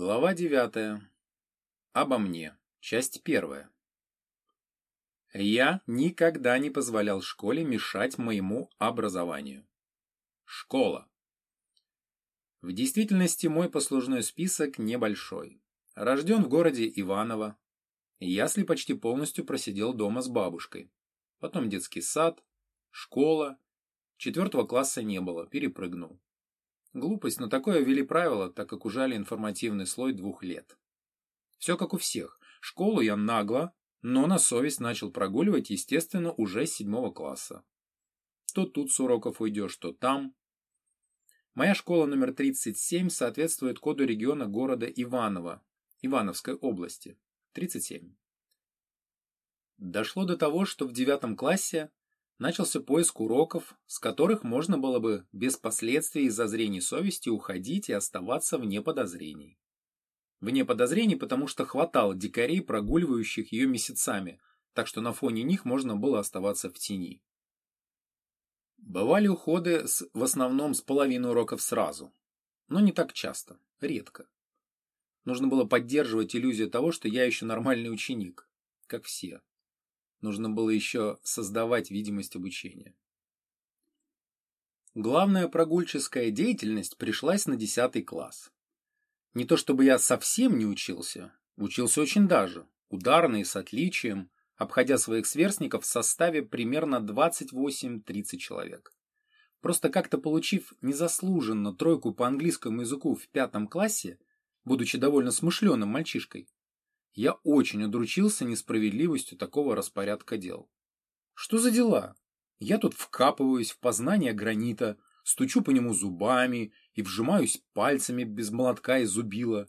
Глава девятая. Обо мне. Часть первая. Я никогда не позволял школе мешать моему образованию. Школа. В действительности мой послужной список небольшой. Рожден в городе Иваново. Ясли почти полностью просидел дома с бабушкой. Потом детский сад, школа. Четвертого класса не было, перепрыгнул. Глупость, но такое ввели правило, так как ужали информативный слой двух лет. Все как у всех. Школу я нагло, но на совесть начал прогуливать, естественно, уже с седьмого класса. То тут с уроков уйдешь, то там. Моя школа номер 37 соответствует коду региона города Иваново, Ивановской области. 37. Дошло до того, что в девятом классе начался поиск уроков, с которых можно было бы без последствий из-за зрения совести уходить и оставаться вне подозрений. Вне подозрений, потому что хватало дикарей, прогуливающих ее месяцами, так что на фоне них можно было оставаться в тени. Бывали уходы с, в основном с половины уроков сразу, но не так часто, редко. Нужно было поддерживать иллюзию того, что я еще нормальный ученик, как все. Нужно было еще создавать видимость обучения. Главная прогульческая деятельность пришлась на 10 класс. Не то чтобы я совсем не учился, учился очень даже, ударный, с отличием, обходя своих сверстников в составе примерно 28-30 человек. Просто как-то получив незаслуженно тройку по английскому языку в пятом классе, будучи довольно смышленым мальчишкой, я очень удручился несправедливостью такого распорядка дел. Что за дела? Я тут вкапываюсь в познание гранита, стучу по нему зубами и вжимаюсь пальцами без молотка и зубила.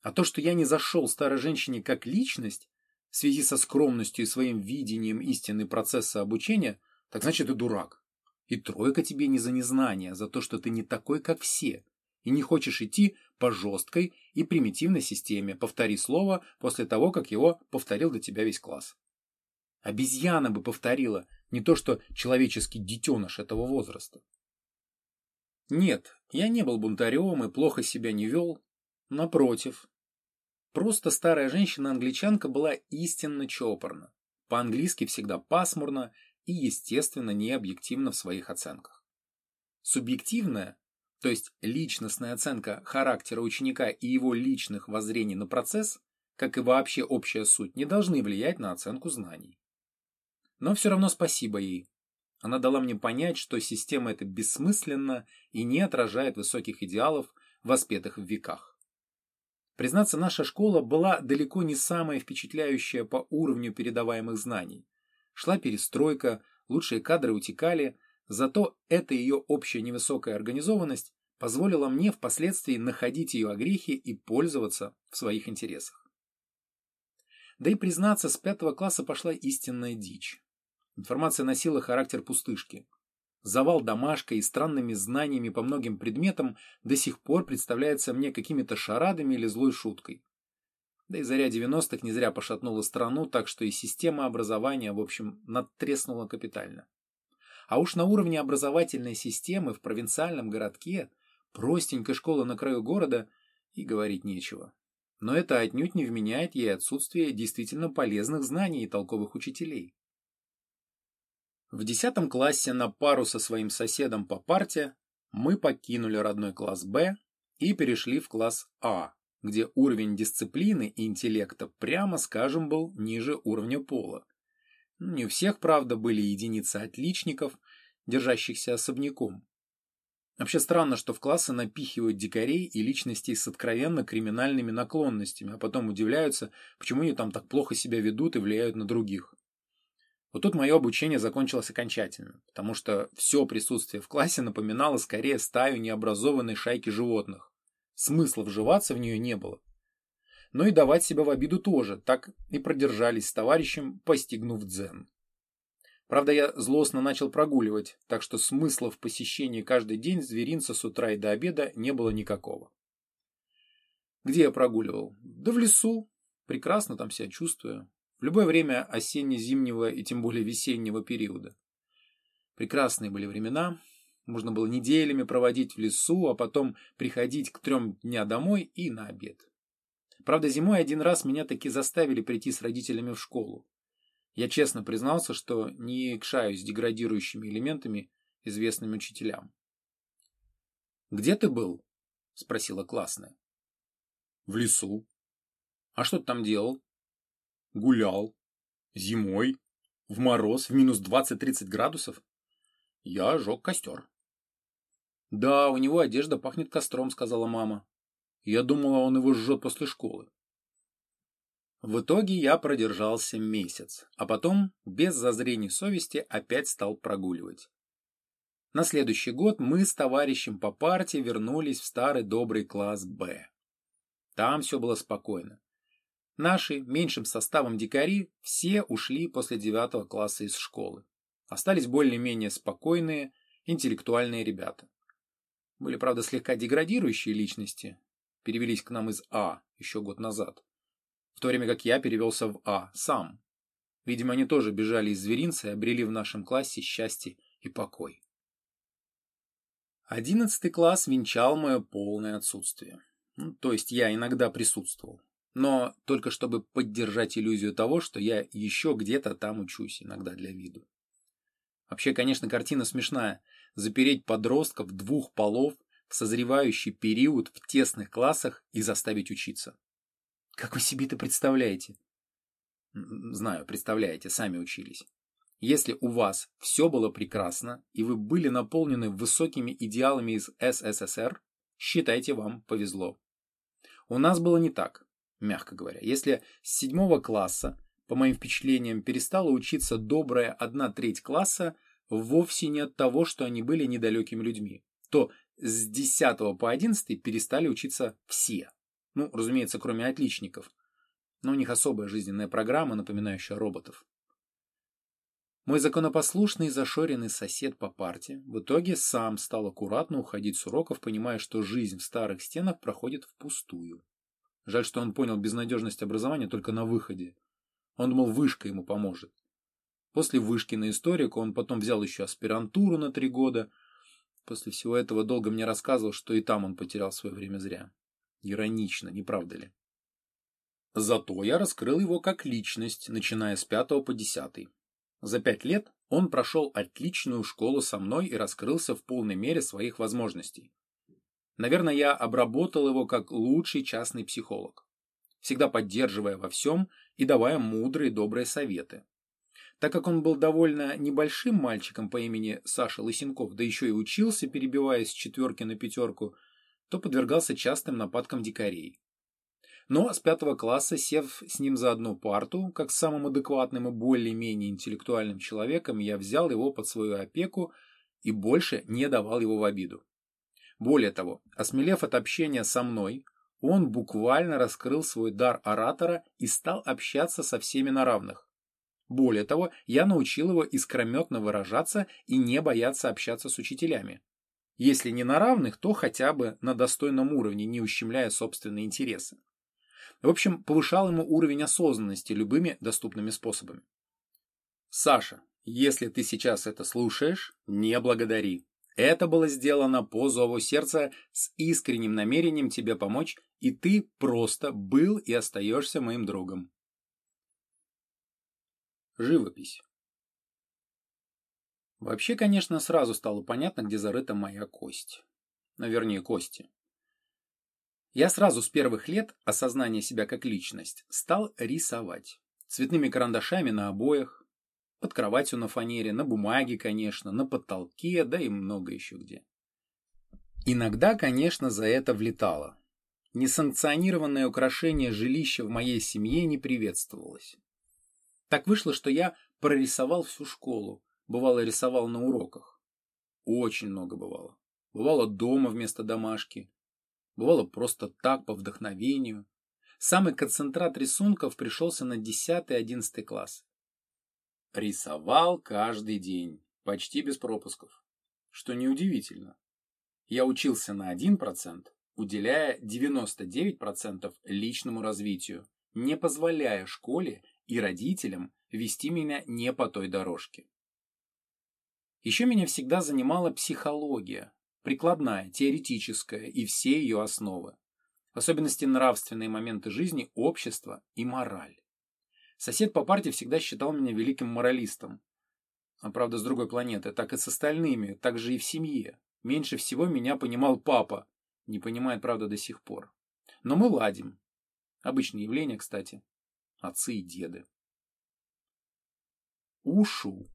А то, что я не зашел старой женщине как личность, в связи со скромностью и своим видением истины процесса обучения, так значит и дурак. И тройка тебе не за незнание, а за то, что ты не такой, как все, и не хочешь идти по жесткой и примитивной системе «повтори слово» после того, как его повторил до тебя весь класс. Обезьяна бы повторила, не то что человеческий детеныш этого возраста. Нет, я не был бунтарем и плохо себя не вел. Напротив. Просто старая женщина-англичанка была истинно чопорна. По-английски всегда пасмурно и, естественно, не объективно в своих оценках. Субъективная то есть личностная оценка характера ученика и его личных воззрений на процесс, как и вообще общая суть, не должны влиять на оценку знаний. Но все равно спасибо ей. Она дала мне понять, что система эта бессмысленна и не отражает высоких идеалов, воспетых в веках. Признаться, наша школа была далеко не самая впечатляющая по уровню передаваемых знаний. Шла перестройка, лучшие кадры утекали, Зато эта ее общая невысокая организованность позволила мне впоследствии находить ее огрехи и пользоваться в своих интересах. Да и признаться, с пятого класса пошла истинная дичь. Информация носила характер пустышки. Завал домашкой и странными знаниями по многим предметам до сих пор представляется мне какими-то шарадами или злой шуткой. Да и заря 90-х не зря пошатнула страну, так что и система образования, в общем, надтреснула капитально. А уж на уровне образовательной системы в провинциальном городке, простенькая школа на краю города, и говорить нечего. Но это отнюдь не вменяет ей отсутствие действительно полезных знаний и толковых учителей. В десятом классе на пару со своим соседом по парте мы покинули родной класс Б и перешли в класс А, где уровень дисциплины и интеллекта, прямо скажем, был ниже уровня пола. Не у всех, правда, были единицы отличников, держащихся особняком. Вообще странно, что в классы напихивают дикарей и личностей с откровенно криминальными наклонностями, а потом удивляются, почему они там так плохо себя ведут и влияют на других. Вот тут мое обучение закончилось окончательно, потому что все присутствие в классе напоминало скорее стаю необразованной шайки животных. Смысла вживаться в нее не было но и давать себя в обиду тоже, так и продержались с товарищем, постигнув дзен. Правда, я злостно начал прогуливать, так что смысла в посещении каждый день зверинца с утра и до обеда не было никакого. Где я прогуливал? Да в лесу. Прекрасно там себя чувствую. В любое время осенне-зимнего и тем более весеннего периода. Прекрасные были времена. Можно было неделями проводить в лесу, а потом приходить к трем дня домой и на обед. Правда, зимой один раз меня таки заставили прийти с родителями в школу. Я честно признался, что не кшаюсь деградирующими элементами, известными учителям. «Где ты был?» — спросила классная. «В лесу». «А что ты там делал?» «Гулял. Зимой. В мороз, в минус 20-30 градусов. Я жег костер». «Да, у него одежда пахнет костром», — сказала мама. Я думала, он его жжет после школы. В итоге я продержался месяц, а потом, без зазрений совести, опять стал прогуливать. На следующий год мы с товарищем по партии вернулись в старый добрый класс «Б». Там все было спокойно. Наши, меньшим составом дикари, все ушли после девятого класса из школы. Остались более-менее спокойные, интеллектуальные ребята. Были, правда, слегка деградирующие личности, перевелись к нам из А еще год назад, то время как я перевелся в А сам. Видимо, они тоже бежали из зверинца и обрели в нашем классе счастье и покой. Одиннадцатый класс венчал мое полное отсутствие. Ну, то есть я иногда присутствовал. Но только чтобы поддержать иллюзию того, что я еще где-то там учусь, иногда для виду. Вообще, конечно, картина смешная. Запереть подростков двух полов в созревающий период в тесных классах и заставить учиться. Как вы себе это представляете? Знаю, представляете, сами учились. Если у вас все было прекрасно, и вы были наполнены высокими идеалами из СССР, считайте, вам повезло. У нас было не так, мягко говоря. Если с седьмого класса, по моим впечатлениям, перестала учиться добрая одна треть класса, вовсе не от того, что они были недалекими людьми, то с 10 по 11 перестали учиться все. Ну, разумеется, кроме отличников. Но у них особая жизненная программа, напоминающая роботов. Мой законопослушный зашоренный сосед по парте в итоге сам стал аккуратно уходить с уроков, понимая, что жизнь в старых стенах проходит впустую. Жаль, что он понял безнадежность образования только на выходе. Он думал, вышка ему поможет. После вышки на историку он потом взял еще аспирантуру на три года – После всего этого долго мне рассказывал, что и там он потерял свое время зря. Иронично, не правда ли? Зато я раскрыл его как личность, начиная с пятого по десятый. За пять лет он прошел отличную школу со мной и раскрылся в полной мере своих возможностей. Наверное, я обработал его как лучший частный психолог, всегда поддерживая во всем и давая мудрые добрые советы. Так как он был довольно небольшим мальчиком по имени Саша Лысенков, да еще и учился, перебиваясь с четверки на пятерку, то подвергался частым нападкам дикарей. Но с пятого класса, сев с ним за одну парту, как с самым адекватным и более-менее интеллектуальным человеком, я взял его под свою опеку и больше не давал его в обиду. Более того, осмелев от общения со мной, он буквально раскрыл свой дар оратора и стал общаться со всеми на равных. Более того, я научил его искрометно выражаться и не бояться общаться с учителями. Если не на равных, то хотя бы на достойном уровне, не ущемляя собственные интересы. В общем, повышал ему уровень осознанности любыми доступными способами. Саша, если ты сейчас это слушаешь, не благодари. Это было сделано по зову сердца с искренним намерением тебе помочь, и ты просто был и остаешься моим другом. Живопись. Вообще, конечно, сразу стало понятно, где зарыта моя кость. Ну, вернее, кости. Я сразу с первых лет осознания себя как личность стал рисовать. Цветными карандашами на обоях, под кроватью на фанере, на бумаге, конечно, на потолке, да и много еще где. Иногда, конечно, за это влетало. Несанкционированное украшение жилища в моей семье не приветствовалось. Так вышло, что я прорисовал всю школу. Бывало, рисовал на уроках. Очень много бывало. Бывало дома вместо домашки. Бывало просто так, по вдохновению. Самый концентрат рисунков пришелся на 10-11 класс. Рисовал каждый день, почти без пропусков. Что неудивительно. Я учился на 1%, уделяя 99% личному развитию, не позволяя школе и родителям вести меня не по той дорожке. Еще меня всегда занимала психология, прикладная, теоретическая и все ее основы. В особенности нравственные моменты жизни, общества и мораль. Сосед по парте всегда считал меня великим моралистом. А правда, с другой планеты, так и с остальными, так же и в семье. Меньше всего меня понимал папа. Не понимает, правда, до сих пор. Но мы ладим. Обычное явление, кстати. Отцы и деды. Ушу.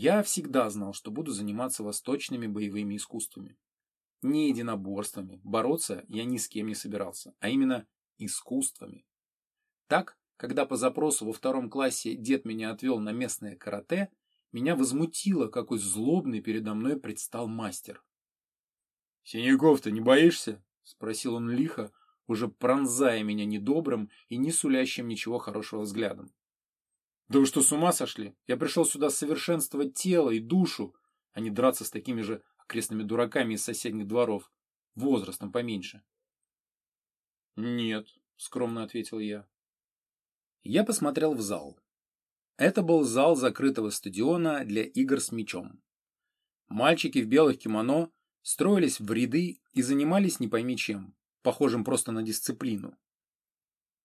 Я всегда знал, что буду заниматься восточными боевыми искусствами. Не единоборствами. Бороться я ни с кем не собирался, а именно искусствами. Так, когда по запросу во втором классе дед меня отвел на местное карате, меня возмутило, какой злобный передо мной предстал мастер. «Синяков-то не боишься?» — спросил он лихо, уже пронзая меня недобрым и не сулящим ничего хорошего взглядом. Да вы что, с ума сошли? Я пришел сюда совершенствовать тело и душу, а не драться с такими же окрестными дураками из соседних дворов, возрастом поменьше. Нет, скромно ответил я. Я посмотрел в зал. Это был зал закрытого стадиона для игр с мячом. Мальчики в белых кимоно строились в ряды и занимались не пойми чем, похожим просто на дисциплину.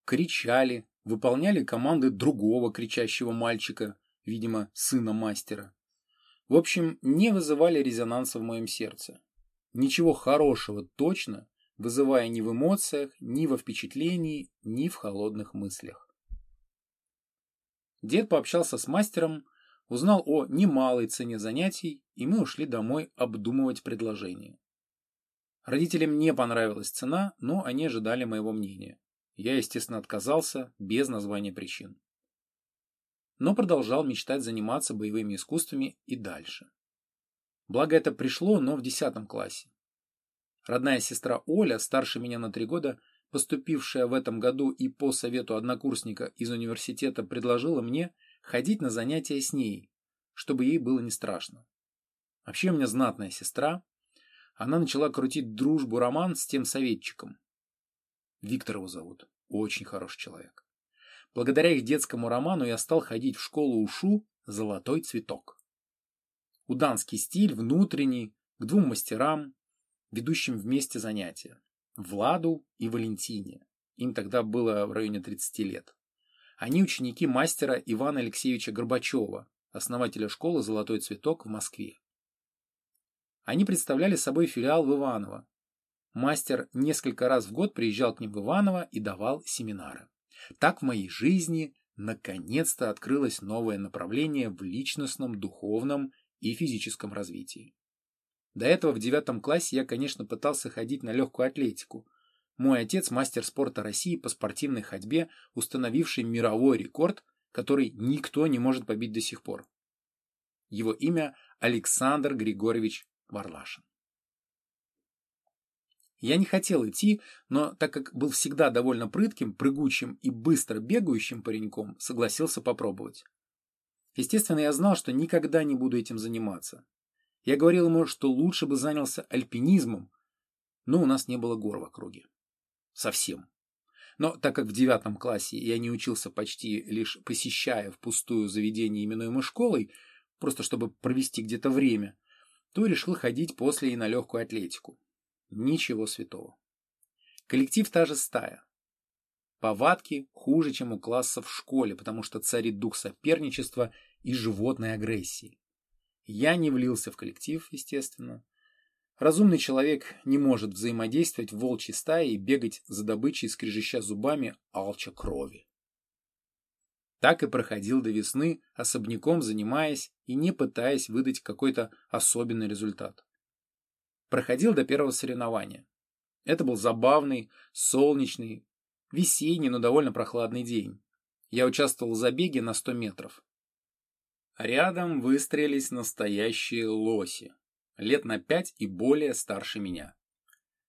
Кричали, выполняли команды другого кричащего мальчика, видимо, сына мастера. В общем, не вызывали резонанса в моем сердце. Ничего хорошего точно, вызывая ни в эмоциях, ни во впечатлении, ни в холодных мыслях. Дед пообщался с мастером, узнал о немалой цене занятий, и мы ушли домой обдумывать предложение. Родителям не понравилась цена, но они ожидали моего мнения. Я, естественно, отказался без названия причин. Но продолжал мечтать заниматься боевыми искусствами и дальше. Благо это пришло, но в десятом классе. Родная сестра Оля, старше меня на три года, поступившая в этом году и по совету однокурсника из университета, предложила мне ходить на занятия с ней, чтобы ей было не страшно. Вообще у меня знатная сестра. Она начала крутить дружбу-роман с тем советчиком. Виктор его зовут. Очень хороший человек. Благодаря их детскому роману я стал ходить в школу УШУ «Золотой цветок». Уданский стиль, внутренний, к двум мастерам, ведущим вместе занятия. Владу и Валентине. Им тогда было в районе 30 лет. Они ученики мастера Ивана Алексеевича Горбачева, основателя школы «Золотой цветок» в Москве. Они представляли собой филиал в Иваново, Мастер несколько раз в год приезжал к ним в Иваново и давал семинары. Так в моей жизни наконец-то открылось новое направление в личностном, духовном и физическом развитии. До этого в девятом классе я, конечно, пытался ходить на легкую атлетику. Мой отец – мастер спорта России по спортивной ходьбе, установивший мировой рекорд, который никто не может побить до сих пор. Его имя Александр Григорьевич Варлашин. Я не хотел идти, но так как был всегда довольно прытким, прыгучим и быстро бегающим пареньком, согласился попробовать. Естественно, я знал, что никогда не буду этим заниматься. Я говорил ему, что лучше бы занялся альпинизмом, но у нас не было гор в округе. Совсем. Но так как в девятом классе я не учился почти лишь посещая впустую заведение, именуемое школой, просто чтобы провести где-то время, то решил ходить после и на легкую атлетику. Ничего святого. Коллектив та же стая. Повадки хуже, чем у класса в школе, потому что царит дух соперничества и животной агрессии. Я не влился в коллектив, естественно. Разумный человек не может взаимодействовать в волчьей стае и бегать за добычей, скрежеща зубами, алча крови. Так и проходил до весны, особняком занимаясь и не пытаясь выдать какой-то особенный результат проходил до первого соревнования. Это был забавный, солнечный, весенний, но довольно прохладный день. Я участвовал в забеге на 100 метров. Рядом выстроились настоящие лоси, лет на пять и более старше меня,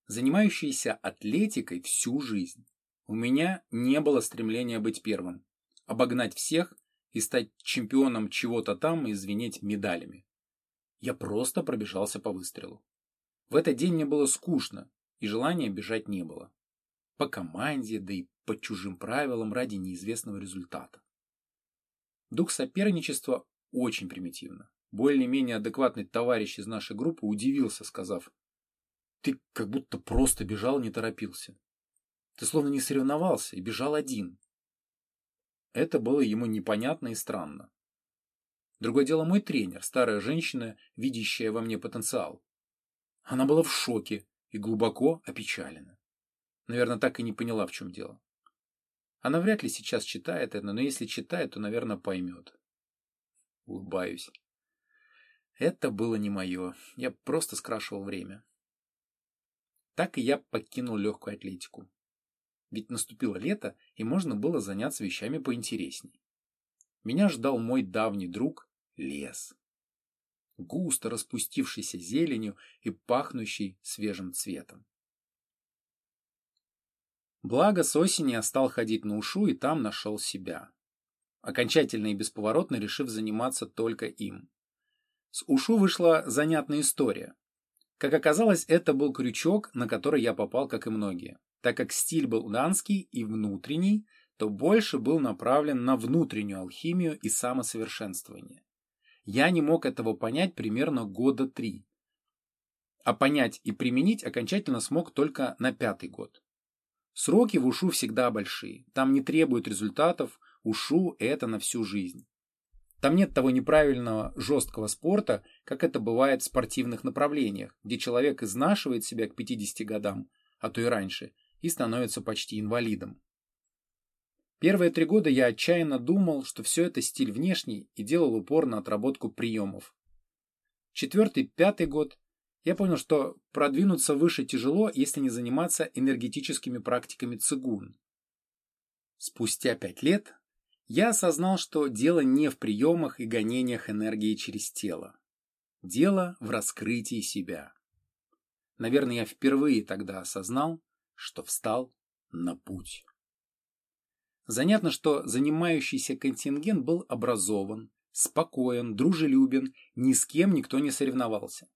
занимающиеся атлетикой всю жизнь. У меня не было стремления быть первым, обогнать всех и стать чемпионом чего-то там и звенеть медалями. Я просто пробежался по выстрелу. В этот день мне было скучно, и желания бежать не было. По команде, да и по чужим правилам ради неизвестного результата. Дух соперничества очень примитивно. Более-менее адекватный товарищ из нашей группы удивился, сказав, «Ты как будто просто бежал, не торопился. Ты словно не соревновался и бежал один». Это было ему непонятно и странно. Другое дело мой тренер, старая женщина, видящая во мне потенциал. Она была в шоке и глубоко опечалена. Наверное, так и не поняла, в чем дело. Она вряд ли сейчас читает это, но если читает, то, наверное, поймет. Улыбаюсь. Это было не мое. Я просто скрашивал время. Так и я покинул легкую атлетику. Ведь наступило лето, и можно было заняться вещами поинтересней. Меня ждал мой давний друг лес. Густо распустившийся зеленью и пахнущий свежим цветом. Благо, с осени я стал ходить на ушу и там нашел себя. Окончательно и бесповоротно решив заниматься только им. С ушу вышла занятная история. Как оказалось, это был крючок, на который я попал, как и многие. Так как стиль был данский и внутренний, то больше был направлен на внутреннюю алхимию и самосовершенствование. Я не мог этого понять примерно года три. А понять и применить окончательно смог только на пятый год. Сроки в УШУ всегда большие. Там не требуют результатов. УШУ – это на всю жизнь. Там нет того неправильного жесткого спорта, как это бывает в спортивных направлениях, где человек изнашивает себя к 50 годам, а то и раньше, и становится почти инвалидом. Первые три года я отчаянно думал, что все это стиль внешний и делал упор на отработку приемов. Четвертый, пятый год я понял, что продвинуться выше тяжело, если не заниматься энергетическими практиками цигун. Спустя пять лет я осознал, что дело не в приемах и гонениях энергии через тело. Дело в раскрытии себя. Наверное, я впервые тогда осознал, что встал на путь. Занятно, что занимающийся контингент был образован, спокоен, дружелюбен, ни с кем никто не соревновался.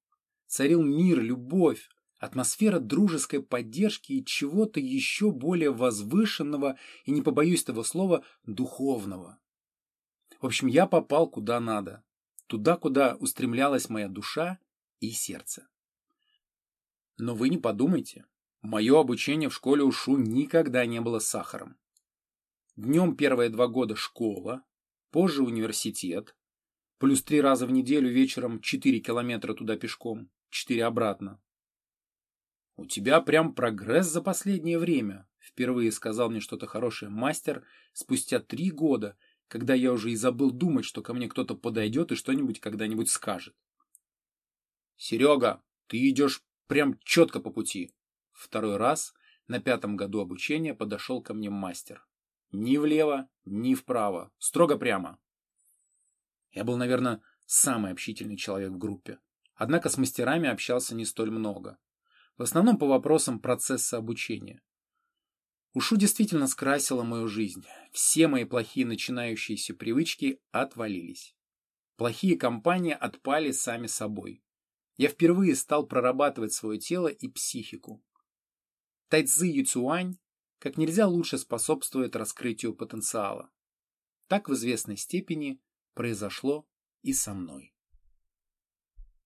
Царил мир, любовь, атмосфера дружеской поддержки и чего-то еще более возвышенного и, не побоюсь этого слова, духовного. В общем, я попал куда надо, туда, куда устремлялась моя душа и сердце. Но вы не подумайте, мое обучение в школе УШУ никогда не было сахаром. Днем первые два года школа, позже университет, плюс три раза в неделю вечером четыре километра туда пешком, четыре обратно. «У тебя прям прогресс за последнее время», — впервые сказал мне что-то хорошее мастер спустя три года, когда я уже и забыл думать, что ко мне кто-то подойдет и что-нибудь когда-нибудь скажет. «Серега, ты идешь прям четко по пути». Второй раз на пятом году обучения подошел ко мне мастер. Ни влево, ни вправо. Строго прямо. Я был, наверное, самый общительный человек в группе. Однако с мастерами общался не столь много. В основном по вопросам процесса обучения. Ушу действительно скрасила мою жизнь. Все мои плохие начинающиеся привычки отвалились. Плохие компании отпали сами собой. Я впервые стал прорабатывать свое тело и психику. Тайцзы Юцюань как нельзя лучше способствует раскрытию потенциала. Так в известной степени произошло и со мной.